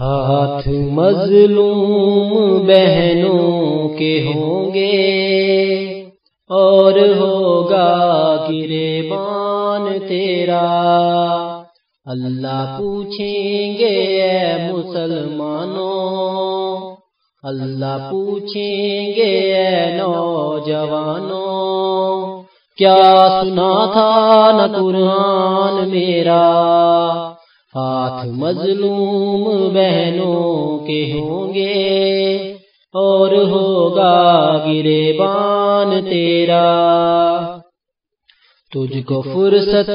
ہاتھ مظلوم بہنوں کے ہوں گے اور ہوگا گرے بان تیرا۔ اللہ پوچھیں گے اے مسلمانوں، اللہ پوچھیں گے اے نوجوانوں، کیا سنا تھا نہ قرآن میرا؟ ہاتھ مظلوم بہنوں کے ہوں گے اور ہوگا گرے بان تیرا۔ تجھ کو فرصت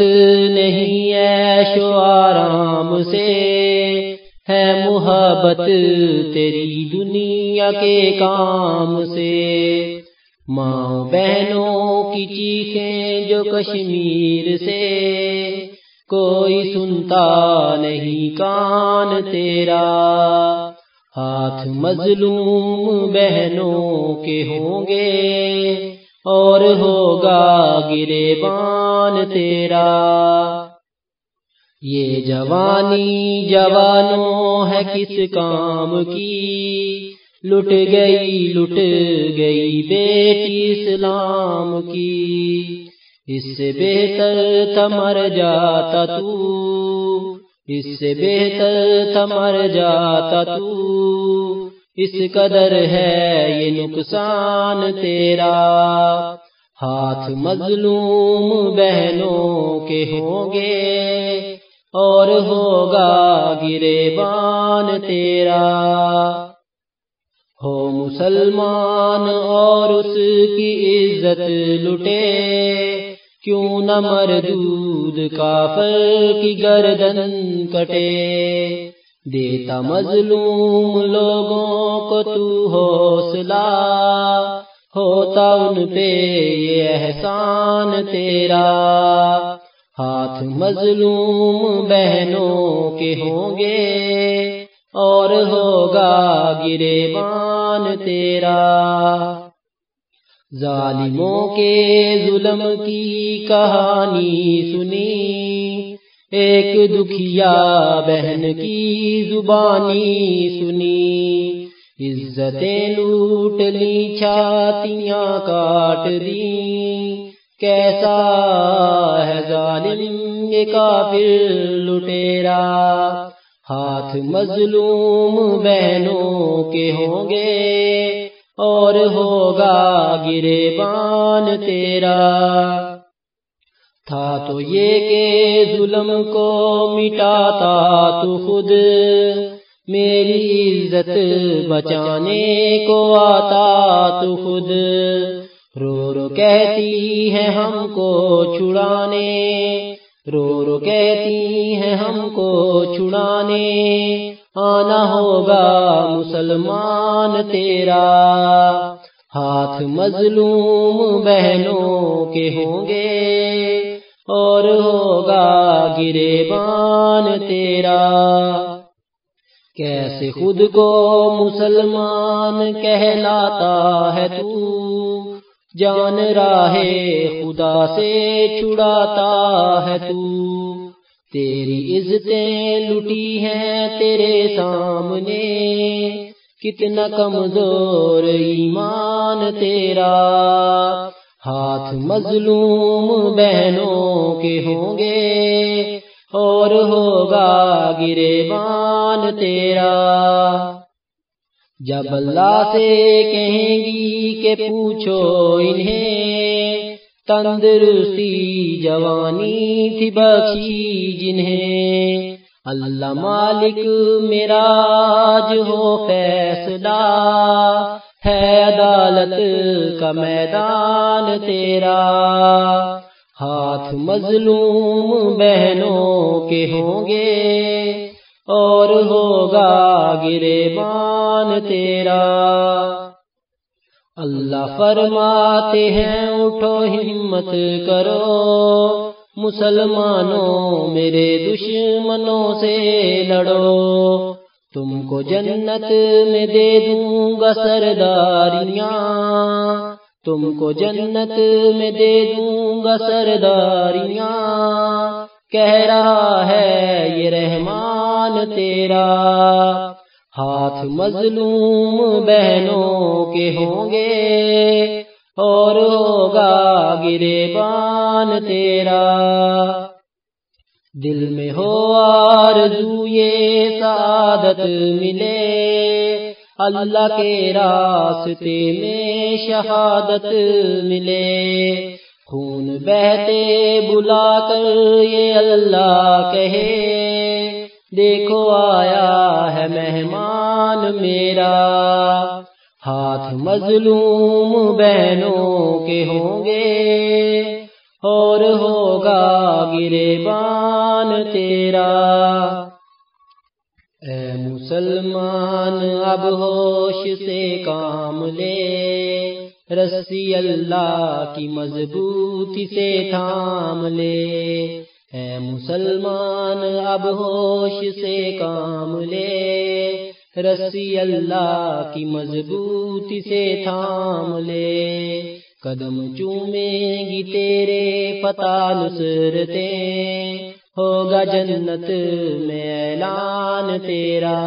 نہیں شو آرام سے، ہے محبت تیری دنیا کے کام سے۔ ماں بہنوں کی چیخیں جو کشمیر سے کوئی سنتا نہیں کان تیرا۔ ہاتھ مظلوم بہنوں کے ہوں گے اور ہوگا گرے بان تیرا۔ یہ جوانی جوانوں ہے کس کام کی؟ لٹ گئی لٹ گئی بیٹی اسلام کی۔ اس سے بہتر تمر جاتا تو، اس سے بہتر تمر جاتا تو۔ اس قدر ہے یہ نقصان تیرا۔ ہاتھ مظلوم بہنوں کے ہوں گے اور ہوگا گرے بان تیرا۔ ہو مسلمان اور اس کی عزت لٹے۔ کیوں نہ مردود کافر کی گردن کٹے؟ دیتا مظلوم لوگوں کو تو حوصلہ ہوتا ان پہ یہ احسان تیرا۔ ہاتھ مظلوم بہنوں کے ہوں گے اور ہوگا گرے بان تیرا۔ ظالموں کے ظلم کی کہانی سنی۔ ایک دکھیا بہن کی زبانی سنی۔ عزتیں لوٹ لی، چھاتیاں کاٹ دی۔ کیسا ہے ظالم یہ کافر لٹیرا؟ ہاتھ مظلوم بہنوں کے ہوں گے۔ اور ہوگا گرے بان تیرا۔ تھا تو یہ کہ ظلم کو مٹاتا تو خود میری عزت بچانے کو آتا تو خود۔ رو رو کہتی ہے ہم کو چھڑانے۔ رو رو کہتی ہے ہم کو چھڑانے، آنا ہوگا مسلمان تیرا۔ ہاتھ مظلوم بہنوں کے ہوں گے، اور ہوگا گرے بان تیرا۔ کیسے خود کو مسلمان کہلاتا ہے تو؟ جان راہ خدا سے چھڑاتا ہے تو۔ تیری عزتیں لٹی ہیں تیرے سامنے۔ کتنا کمزور ایمان تیرا۔ ہاتھ مظلوم بہنوں کے ہوں گے اور ہوگا گرے بان تیرا۔ جب اللہ سے کہیں گی کہ پوچھو انہیں تندرستی جوانی تھی بخشی جنہیں۔ اللہ مالک میرا ہو فیصلہ ہے عدالت کا میدان تیرا۔ ہاتھ مظلوم بہنوں کے ہوں گے اور ہوگا گرے بان تیرا۔ اللہ فرماتے ہیں، اٹھو ہمت کرو۔ مسلمانوں، میرے دشمنوں سے لڑو۔ تم کو جنت میں دے دوں گا سرداریاں۔ تم کو جنت میں دے دوں گا سرداریاں۔ کہہ رہا ہے، یہ رحمان قرآن تیرا۔ ہاتھ مظلوم بہنوں کے ہوں گے اور ہوگا گرے بان تیرا۔ دل میں ہو آرزو یہ سعادت ملے۔ اللہ کے راستے میں شہادت ملے۔ خون بہتے بلا کر یہ اللہ کہے۔ دیکھو آیا ہے مہمان میرا۔ ہاتھ مظلوم بہنوں کے ہوں گے اور ہوگا گرے بان تیرا۔ اے مسلمان، اب ہوش سے کام لے۔ رسی اللہ کی مضبوطی سے تھام لے۔ اے مسلمان، اب ہوش سے کام لے۔ رسی اللہ کی مضبوطی سے تھام لے۔ قدم چومیں گی تیرے فتح نصرتے۔ ہوگا جنت میں اعلان تیرا۔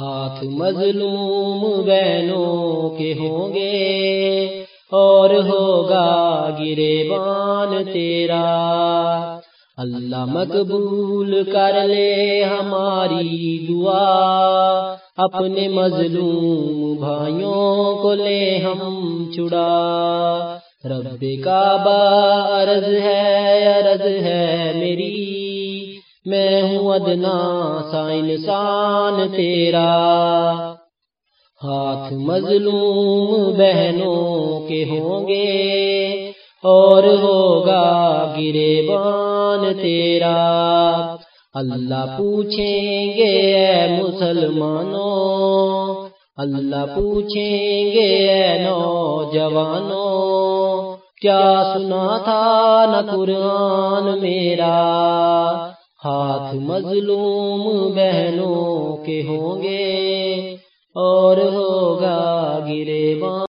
ہاتھ مظلوم بہنوں کے ہوں گے۔ اور ہوگا گرے بان تیرا۔ اللہ مقبول کر لے ہماری دعا۔ اپنے مظلوم بھائیوں کو لے ہم چھڑا رب کعبہ عرض ہے عرض ہے میری۔ میں ہوں ادنا سا انسان تیرا۔ ہاتھ مظلوم بہنوں کے ہوں گے اور ہوگا گرے بان تیرا۔ اللہ پوچھیں گے اے مسلمانوں، اللہ پوچھیں گے اے نوجوانوں، کیا سنا تھا نہ قرآن میرا؟ ہاتھ مظلوم بہنوں کے ہوں گے اور ہوگا گرے